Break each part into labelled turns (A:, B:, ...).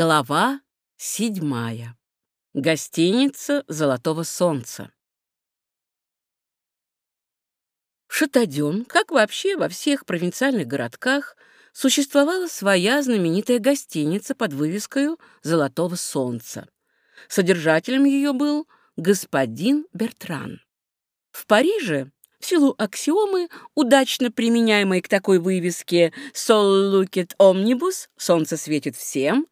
A: Глава седьмая. Гостиница «Золотого солнца». В Шатаден, как вообще во всех провинциальных городках, существовала своя знаменитая гостиница под вывеской «Золотого солнца». Содержателем ее был господин Бертран. В Париже в силу аксиомы, удачно применяемой к такой вывеске «Sol lucet omnibus» — «Солнце светит всем»,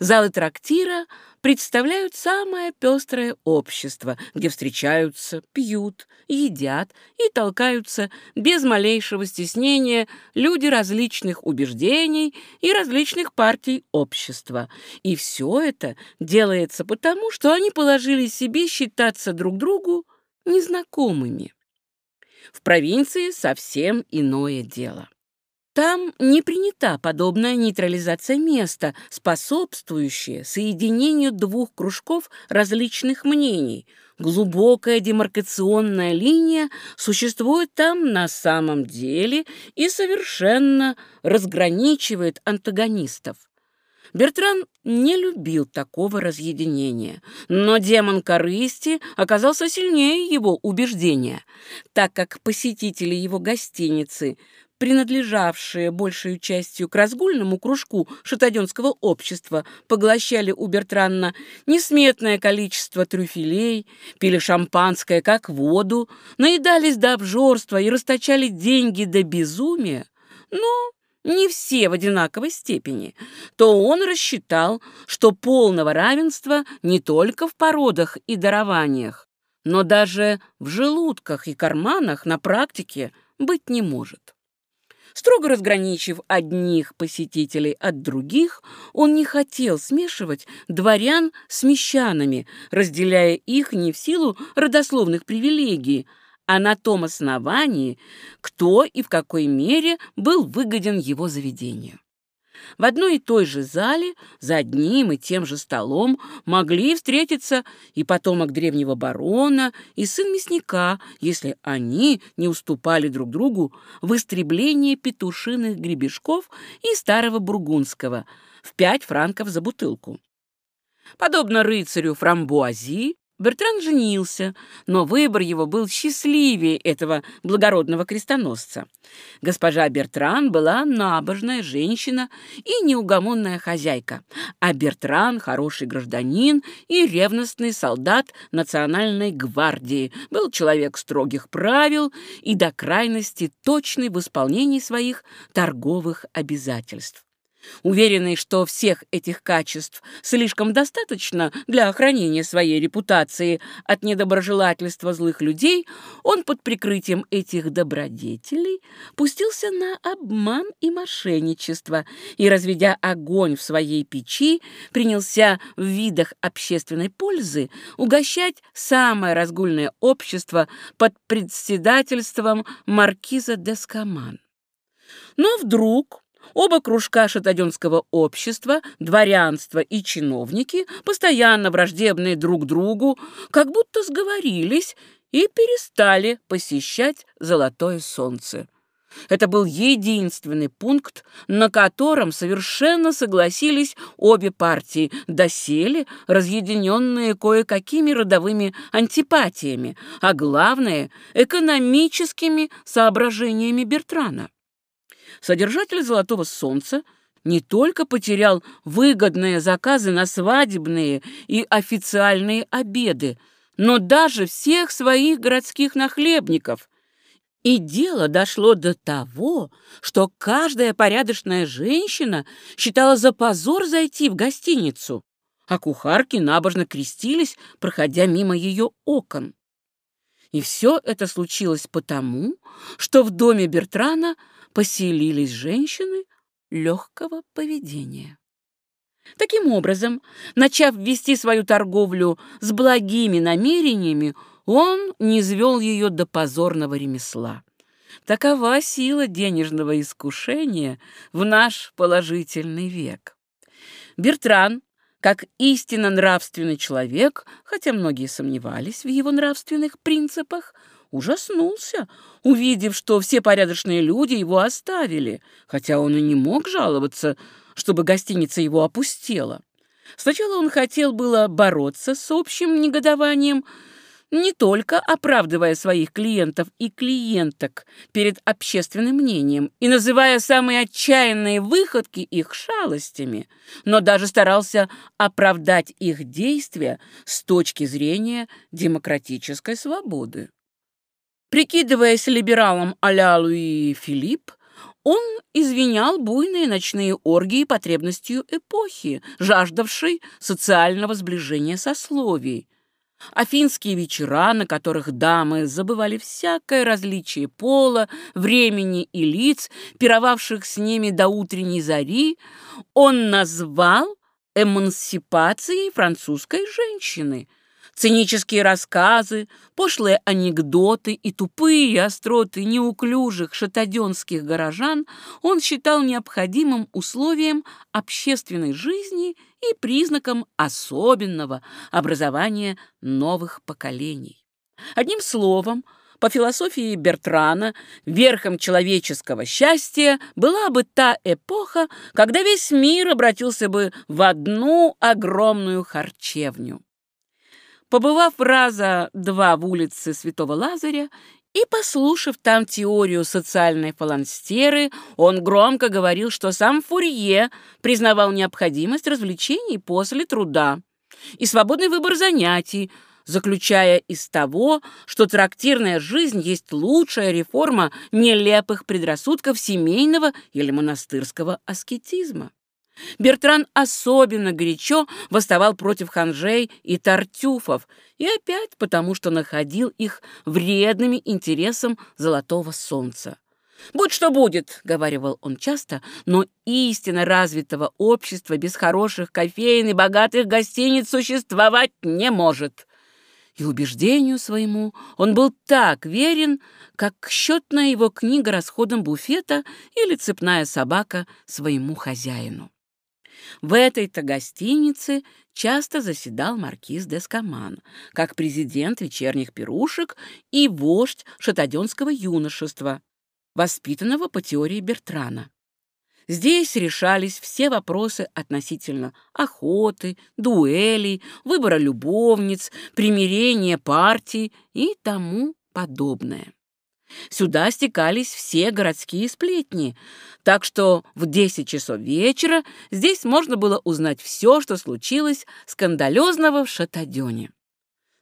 A: залы трактира представляют самое пестрое общество, где встречаются, пьют, едят и толкаются без малейшего стеснения люди различных убеждений и различных партий общества. И все это делается потому, что они положили себе считаться друг другу незнакомыми. В провинции совсем иное дело. Там не принята подобная нейтрализация места, способствующая соединению двух кружков различных мнений. Глубокая демаркационная линия существует там на самом деле и совершенно разграничивает антагонистов. Бертран не любил такого разъединения, но демон корысти оказался сильнее его убеждения, так как посетители его гостиницы, принадлежавшие большей частью к разгульному кружку шатаденского общества, поглощали у Бертранна несметное количество трюфелей, пили шампанское как воду, наедались до обжорства и расточали деньги до безумия, но не все в одинаковой степени, то он рассчитал, что полного равенства не только в породах и дарованиях, но даже в желудках и карманах на практике быть не может. Строго разграничив одних посетителей от других, он не хотел смешивать дворян с мещанами, разделяя их не в силу родословных привилегий, а на том основании, кто и в какой мере был выгоден его заведению. В одной и той же зале, за одним и тем же столом, могли встретиться и потомок древнего барона, и сын мясника, если они не уступали друг другу в истреблении петушиных гребешков и старого бургундского в пять франков за бутылку. Подобно рыцарю Фрамбуази, Бертран женился, но выбор его был счастливее этого благородного крестоносца. Госпожа Бертран была набожная женщина и неугомонная хозяйка, а Бертран — хороший гражданин и ревностный солдат национальной гвардии, был человек строгих правил и до крайности точный в исполнении своих торговых обязательств. Уверенный, что всех этих качеств слишком достаточно для охранения своей репутации от недоброжелательства злых людей, он под прикрытием этих добродетелей пустился на обман и мошенничество и, разведя огонь в своей печи, принялся в видах общественной пользы угощать самое разгульное общество под председательством маркиза Дескаман. Но вдруг Оба кружка шатаденского общества, дворянство и чиновники, постоянно враждебные друг другу, как будто сговорились и перестали посещать золотое солнце. Это был единственный пункт, на котором совершенно согласились обе партии, доселе разъединенные кое-какими родовыми антипатиями, а главное – экономическими соображениями Бертрана. Содержатель «Золотого солнца» не только потерял выгодные заказы на свадебные и официальные обеды, но даже всех своих городских нахлебников. И дело дошло до того, что каждая порядочная женщина считала за позор зайти в гостиницу, а кухарки набожно крестились, проходя мимо ее окон. И все это случилось потому, что в доме Бертрана поселились женщины легкого поведения. Таким образом, начав вести свою торговлю с благими намерениями, он не звел ее до позорного ремесла. Такова сила денежного искушения в наш положительный век. Бертран, как истинно нравственный человек, хотя многие сомневались в его нравственных принципах, ужаснулся, увидев, что все порядочные люди его оставили, хотя он и не мог жаловаться, чтобы гостиница его опустела. Сначала он хотел было бороться с общим негодованием, не только оправдывая своих клиентов и клиенток перед общественным мнением и называя самые отчаянные выходки их шалостями, но даже старался оправдать их действия с точки зрения демократической свободы. Прикидываясь либералом а-ля Луи Филипп, он извинял буйные ночные оргии потребностью эпохи, жаждавшей социального сближения сословий, Афинские вечера, на которых дамы забывали всякое различие пола, времени и лиц, пировавших с ними до утренней зари, он назвал эмансипацией французской женщины – Цинические рассказы, пошлые анекдоты и тупые остроты неуклюжих шатаденских горожан он считал необходимым условием общественной жизни и признаком особенного образования новых поколений. Одним словом, по философии Бертрана, верхом человеческого счастья была бы та эпоха, когда весь мир обратился бы в одну огромную харчевню. Побывав раза два в улице Святого Лазаря и послушав там теорию социальной фаланстеры, он громко говорил, что сам Фурье признавал необходимость развлечений после труда и свободный выбор занятий, заключая из того, что трактирная жизнь есть лучшая реформа нелепых предрассудков семейного или монастырского аскетизма. Бертран особенно горячо восставал против ханжей и тартюфов, и опять потому, что находил их вредными интересам золотого солнца. «Будь что будет», — говаривал он часто, «но истинно развитого общества без хороших кофеин и богатых гостиниц существовать не может». И убеждению своему он был так верен, как счетная его книга расходом буфета или цепная собака своему хозяину. В этой-то гостинице часто заседал маркиз Дескаман, как президент вечерних пирушек и вождь шатаденского юношества, воспитанного по теории Бертрана. Здесь решались все вопросы относительно охоты, дуэлей, выбора любовниц, примирения партий и тому подобное. Сюда стекались все городские сплетни, так что в 10 часов вечера здесь можно было узнать все, что случилось скандалезного в Шатадёне.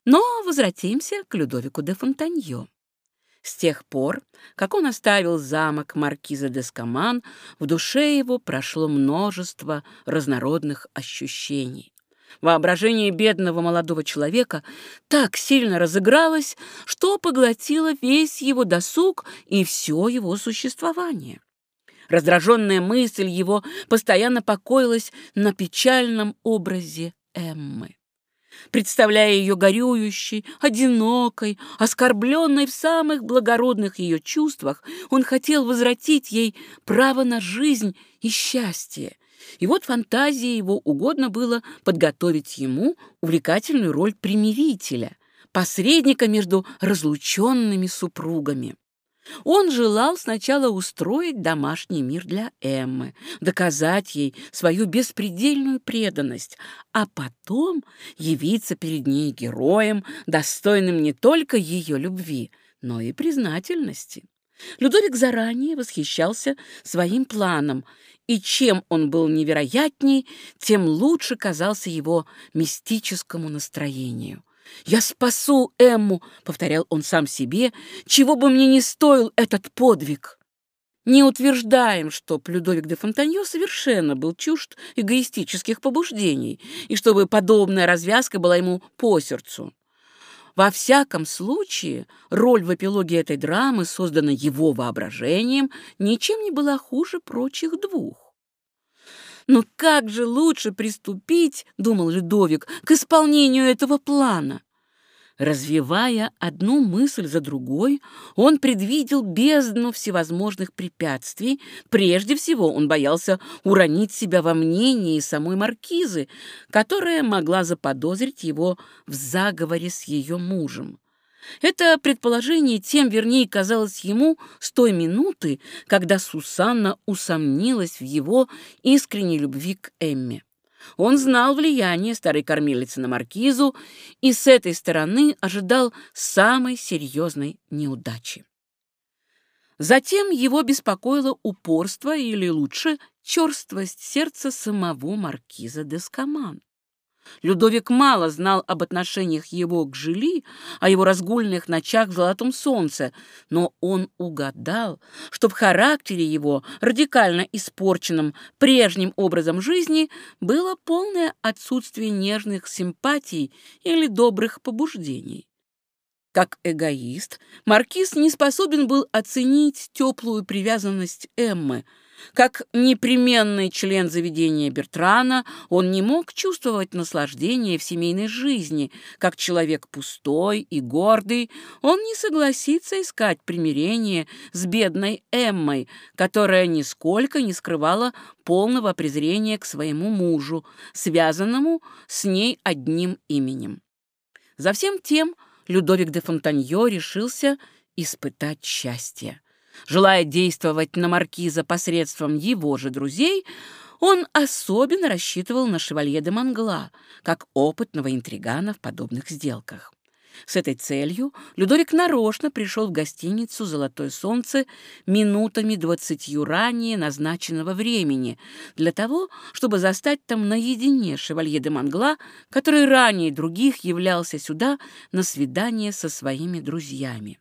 A: Но возвратимся к Людовику де Фонтаньо. С тех пор, как он оставил замок маркиза де Скаман, в душе его прошло множество разнородных ощущений. Воображение бедного молодого человека так сильно разыгралось, что поглотило весь его досуг и все его существование. Раздраженная мысль его постоянно покоилась на печальном образе Эммы. Представляя ее горюющей, одинокой, оскорбленной в самых благородных ее чувствах, он хотел возвратить ей право на жизнь и счастье, и вот фантазии его угодно было подготовить ему увлекательную роль примирителя, посредника между разлученными супругами. Он желал сначала устроить домашний мир для Эммы, доказать ей свою беспредельную преданность, а потом явиться перед ней героем, достойным не только ее любви, но и признательности. Людовик заранее восхищался своим планом и чем он был невероятней, тем лучше казался его мистическому настроению. «Я спасу Эмму», — повторял он сам себе, — «чего бы мне не стоил этот подвиг». Не утверждаем, что Плюдовик де Фонтаньо совершенно был чужд эгоистических побуждений, и чтобы подобная развязка была ему по сердцу. Во всяком случае, роль в эпилоге этой драмы, созданной его воображением, ничем не была хуже прочих двух. «Но как же лучше приступить, — думал Людовик, — к исполнению этого плана?» Развивая одну мысль за другой, он предвидел бездну всевозможных препятствий. Прежде всего он боялся уронить себя во мнении самой маркизы, которая могла заподозрить его в заговоре с ее мужем. Это предположение тем вернее казалось ему с той минуты, когда Сусанна усомнилась в его искренней любви к Эмме. Он знал влияние старой кормилицы на маркизу и с этой стороны ожидал самой серьезной неудачи. Затем его беспокоило упорство, или лучше, черствость сердца самого маркиза де Скаман. Людовик мало знал об отношениях его к Жили, о его разгульных ночах в золотом солнце, но он угадал, что в характере его, радикально испорченном прежним образом жизни, было полное отсутствие нежных симпатий или добрых побуждений. Как эгоист, Маркиз не способен был оценить теплую привязанность Эммы – как непременный член заведения Бертрана, он не мог чувствовать наслаждение в семейной жизни. Как человек пустой и гордый, он не согласится искать примирение с бедной Эммой, которая нисколько не скрывала полного презрения к своему мужу, связанному с ней одним именем. За всем тем Людовик де Фонтаньо решился испытать счастье. Желая действовать на маркиза посредством его же друзей, он особенно рассчитывал на шевалье де Мангла, как опытного интригана в подобных сделках. С этой целью Людовик нарочно пришел в гостиницу «Золотое солнце» минутами двадцатью ранее назначенного времени, для того, чтобы застать там наедине шевалье де Мангла, который ранее других являлся сюда на свидание со своими друзьями.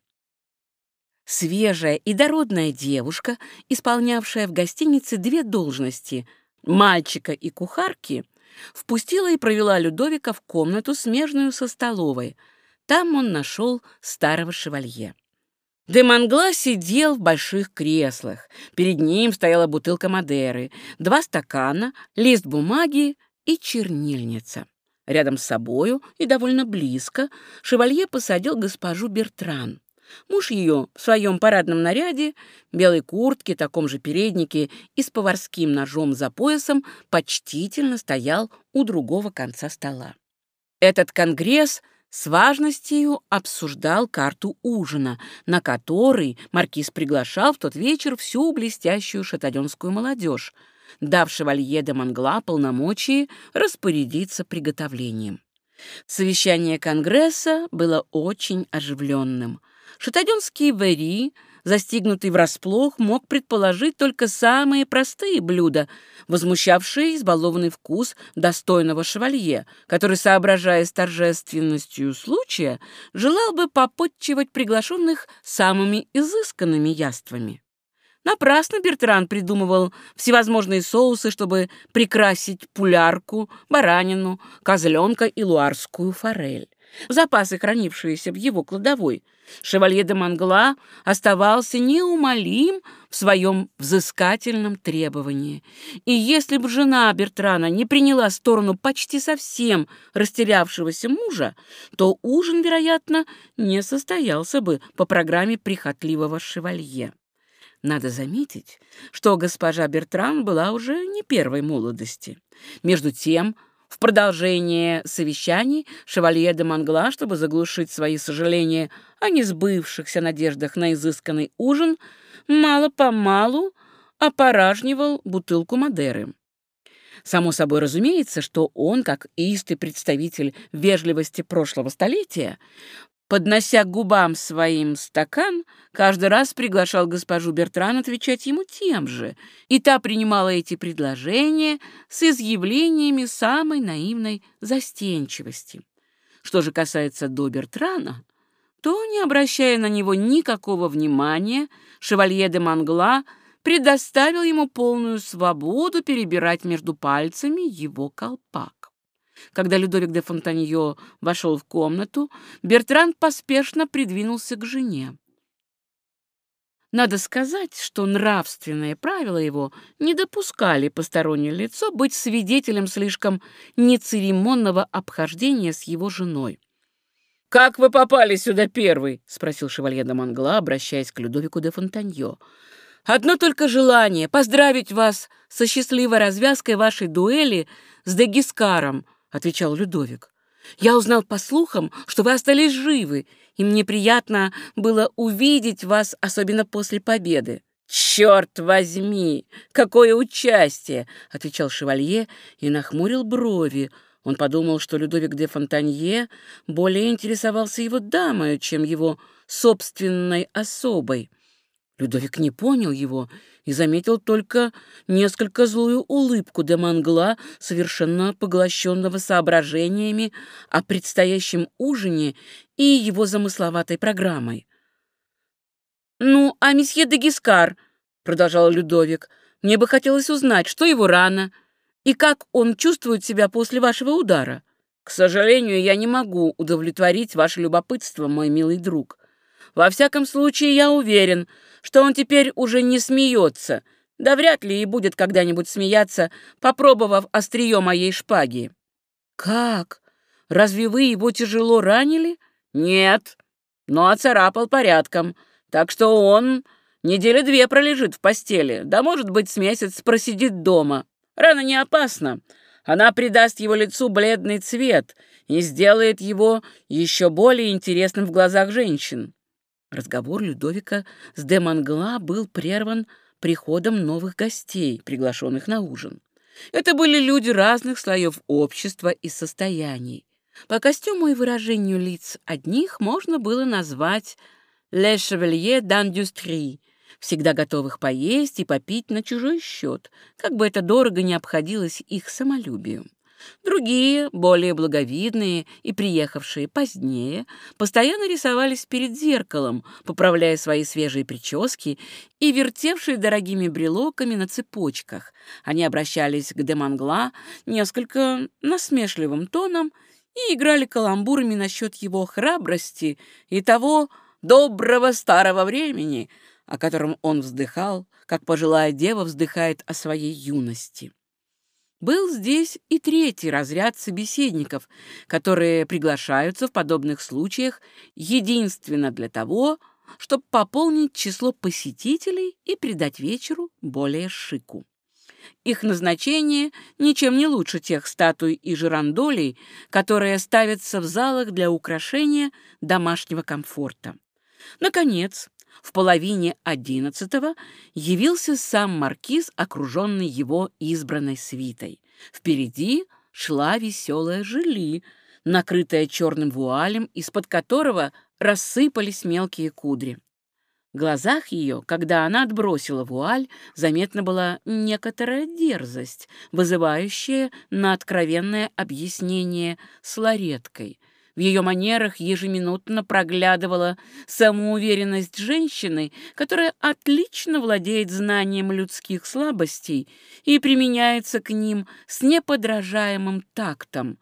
A: Свежая и дородная девушка, исполнявшая в гостинице две должности — мальчика и кухарки, впустила и провела Людовика в комнату, смежную со столовой. Там он нашел старого шевалье. Де Мангла сидел в больших креслах. Перед ним стояла бутылка Мадеры, два стакана, лист бумаги и чернильница. Рядом с собою и довольно близко шевалье посадил госпожу Бертран. Муж ее в своем парадном наряде, белой куртке, таком же переднике и с поварским ножом за поясом почтительно стоял у другого конца стола. Этот конгресс с важностью обсуждал карту ужина, на который маркиз приглашал в тот вечер всю блестящую шатаденскую молодежь, дав шевалье де Мангла полномочия распорядиться приготовлением. Совещание Конгресса было очень оживленным. Шатаденский вари, застигнутый врасплох, мог предположить только самые простые блюда, возмущавшие избалованный вкус достойного шевалье, который, соображая с торжественностью случая, желал бы попотчевать приглашенных самыми изысканными яствами. Напрасно Бертран придумывал всевозможные соусы, чтобы прикрасить пулярку, баранину, козленка и луарскую форель запасы, хранившиеся в его кладовой, шевалье де Мангла оставался неумолим в своем взыскательном требовании. И если бы жена Бертрана не приняла сторону почти совсем растерявшегося мужа, то ужин, вероятно, не состоялся бы по программе прихотливого шевалье. Надо заметить, что госпожа Бертран была уже не первой молодости. Между тем, в продолжение совещаний шевалье де Мангла, чтобы заглушить свои сожаления о несбывшихся надеждах на изысканный ужин, мало-помалу опоражнивал бутылку Мадеры. Само собой разумеется, что он, как истый представитель вежливости прошлого столетия, поднося к губам своим стакан, каждый раз приглашал госпожу Бертран отвечать ему тем же, и та принимала эти предложения с изъявлениями самой наивной застенчивости. Что же касается до Бертрана, то, не обращая на него никакого внимания, шевалье де Мангла предоставил ему полную свободу перебирать между пальцами его колпак. Когда Людовик де Фонтаньо вошел в комнату, Бертран поспешно придвинулся к жене. Надо сказать, что нравственные правила его не допускали постороннее лицо быть свидетелем слишком нецеремонного обхождения с его женой. «Как вы попали сюда первый?» — спросил шевалье де Мангла, обращаясь к Людовику де Фонтаньо. «Одно только желание — поздравить вас со счастливой развязкой вашей дуэли с Дегискаром», — отвечал Людовик. «Я узнал по слухам, что вы остались живы, и мне приятно было увидеть вас, особенно после победы. «Черт возьми! Какое участие!» — отвечал шевалье и нахмурил брови. Он подумал, что Людовик де Фонтанье более интересовался его дамой, чем его собственной особой. Людовик не понял его и заметил только несколько злую улыбку де Мангла, совершенно поглощенного соображениями о предстоящем ужине и его замысловатой программой. «Ну, а месье де Гискар?» — продолжал Людовик. «Мне бы хотелось узнать, что его рано и как он чувствует себя после вашего удара. К сожалению, я не могу удовлетворить ваше любопытство, мой милый друг. Во всяком случае, я уверен, что он теперь уже не смеется, да вряд ли и будет когда-нибудь смеяться, попробовав острие моей шпаги». «Как? Разве вы его тяжело ранили?» «Нет, но оцарапал порядком». Так что он недели две пролежит в постели, да, может быть, с месяц просидит дома. Рана не опасна. Она придаст его лицу бледный цвет и сделает его еще более интересным в глазах женщин. Разговор Людовика с де Мангла был прерван приходом новых гостей, приглашенных на ужин. Это были люди разных слоев общества и состояний. По костюму и выражению лиц одних можно было назвать «Le Chevalier d'Industrie», всегда готовых поесть и попить на чужой счет, как бы это дорого не обходилось их самолюбию. Другие, более благовидные и приехавшие позднее, постоянно рисовались перед зеркалом, поправляя свои свежие прически и вертевшие дорогими брелоками на цепочках. Они обращались к Демангла несколько насмешливым тоном и играли каламбурами насчет его храбрости и того, доброго старого времени, о котором он вздыхал, как пожилая дева вздыхает о своей юности. Был здесь и третий разряд собеседников, которые приглашаются в подобных случаях единственно для того, чтобы пополнить число посетителей и придать вечеру более шику. Их назначение ничем не лучше тех статуй и жирандолей, которые ставятся в залах для украшения домашнего комфорта. Наконец, в половине одиннадцатого явился сам маркиз, окруженный его избранной свитой. Впереди шла веселая жили, накрытая черным вуалем, из-под которого рассыпались мелкие кудри. В глазах ее, когда она отбросила вуаль, заметна была некоторая дерзость, вызывающая на откровенное объяснение с лареткой — в ее манерах ежеминутно проглядывала самоуверенность женщины, которая отлично владеет знанием людских слабостей и применяется к ним с неподражаемым тактом.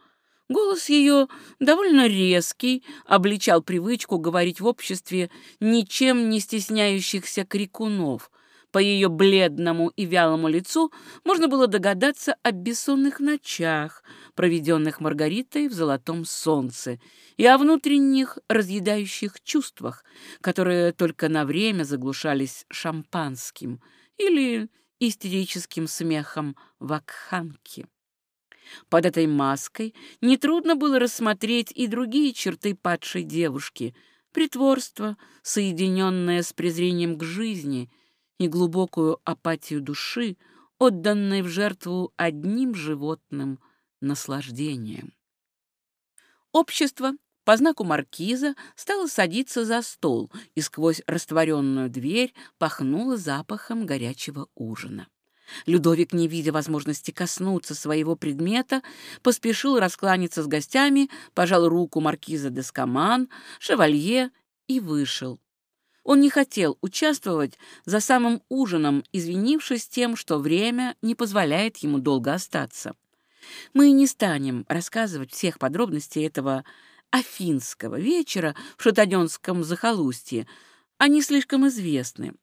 A: Голос ее, довольно резкий, обличал привычку говорить в обществе ничем не стесняющихся крикунов — по ее бледному и вялому лицу можно было догадаться о бессонных ночах, проведенных Маргаритой в золотом солнце, и о внутренних разъедающих чувствах, которые только на время заглушались шампанским или истерическим смехом вакханки. Под этой маской нетрудно было рассмотреть и другие черты падшей девушки — притворство, соединенное с презрением к жизни — и глубокую апатию души, отданной в жертву одним животным наслаждением. Общество по знаку маркиза стало садиться за стол, и сквозь растворенную дверь пахнуло запахом горячего ужина. Людовик, не видя возможности коснуться своего предмета, поспешил раскланяться с гостями, пожал руку маркиза Дескоман, шевалье и вышел. Он не хотел участвовать за самым ужином, извинившись тем, что время не позволяет ему долго остаться. Мы не станем рассказывать всех подробностей этого афинского вечера в шатаденском захолустье, они слишком известны.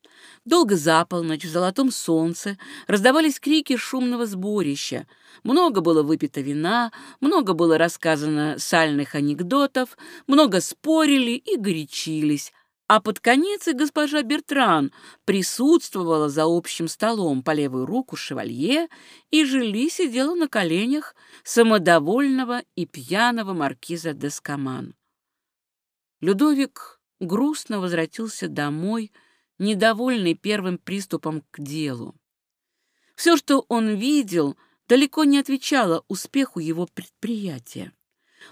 A: Долго за полночь в золотом солнце раздавались крики шумного сборища. Много было выпито вина, много было рассказано сальных анекдотов, много спорили и горячились, а под конец и госпожа Бертран присутствовала за общим столом по левую руку шевалье, и Жили сидела на коленях самодовольного и пьяного маркиза Дескаман. Людовик грустно возвратился домой, недовольный первым приступом к делу. Все, что он видел, далеко не отвечало успеху его предприятия.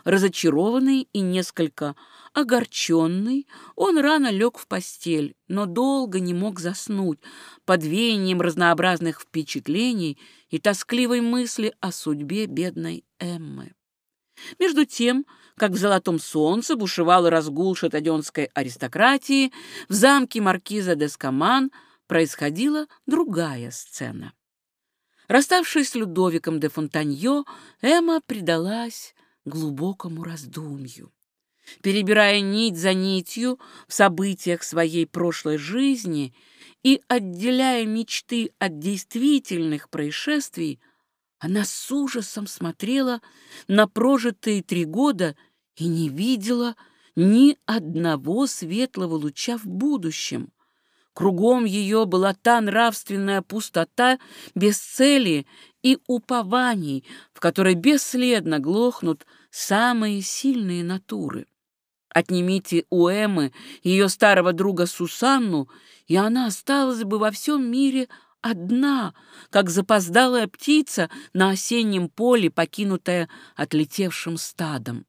A: Разочарованный и несколько огорченный, он рано лег в постель, но долго не мог заснуть под веянием разнообразных впечатлений и тоскливой мысли о судьбе бедной Эммы. Между тем, как в золотом солнце бушевал разгул шатаденской аристократии, в замке маркиза де Скаман происходила другая сцена. Расставшись с Людовиком де Фонтаньо, Эмма предалась глубокому раздумью. Перебирая нить за нитью в событиях своей прошлой жизни и отделяя мечты от действительных происшествий, она с ужасом смотрела на прожитые три года и не видела ни одного светлого луча в будущем. Кругом ее была та нравственная пустота без цели и упований, в которой бесследно глохнут самые сильные натуры. Отнимите у Эммы ее старого друга Сусанну, и она осталась бы во всем мире одна, как запоздалая птица на осеннем поле, покинутая отлетевшим стадом.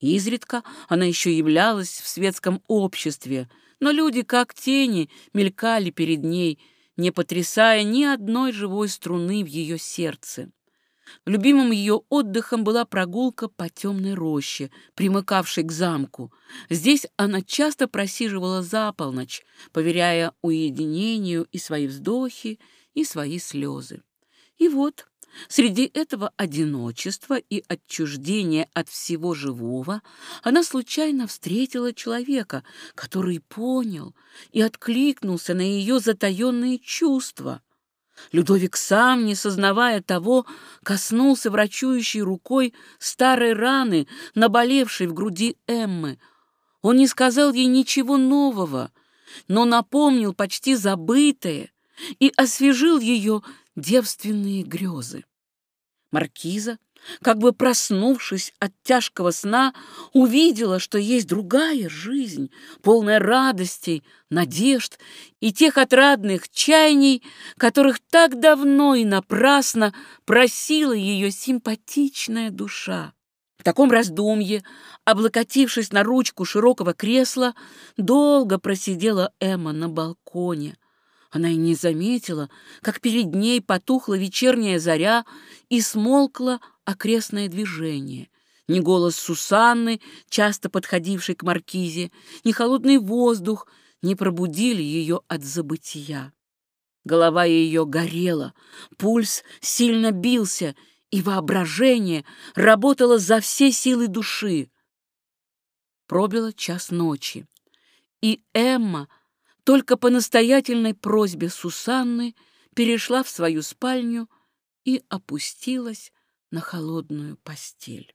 A: Изредка она еще являлась в светском обществе, но люди, как тени, мелькали перед ней, не потрясая ни одной живой струны в ее сердце. Любимым ее отдыхом была прогулка по темной роще, примыкавшей к замку. Здесь она часто просиживала за полночь, поверяя уединению и свои вздохи, и свои слезы. И вот Среди этого одиночества и отчуждения от всего живого она случайно встретила человека, который понял и откликнулся на ее затаенные чувства. Людовик сам, не сознавая того, коснулся врачующей рукой старой раны, наболевшей в груди Эммы. Он не сказал ей ничего нового, но напомнил почти забытое и освежил ее девственные грезы. Маркиза, как бы проснувшись от тяжкого сна, увидела, что есть другая жизнь, полная радостей, надежд и тех отрадных чаяний, которых так давно и напрасно просила ее симпатичная душа. В таком раздумье, облокотившись на ручку широкого кресла, долго просидела Эмма на балконе, она и не заметила, как перед ней потухла вечерняя заря и смолкло окрестное движение. Ни голос Сусанны, часто подходившей к маркизе, ни холодный воздух не пробудили ее от забытия. Голова ее горела, пульс сильно бился, и воображение работало за все силы души. Пробило час ночи, и Эмма — только по настоятельной просьбе Сусанны перешла в свою спальню и опустилась на холодную постель.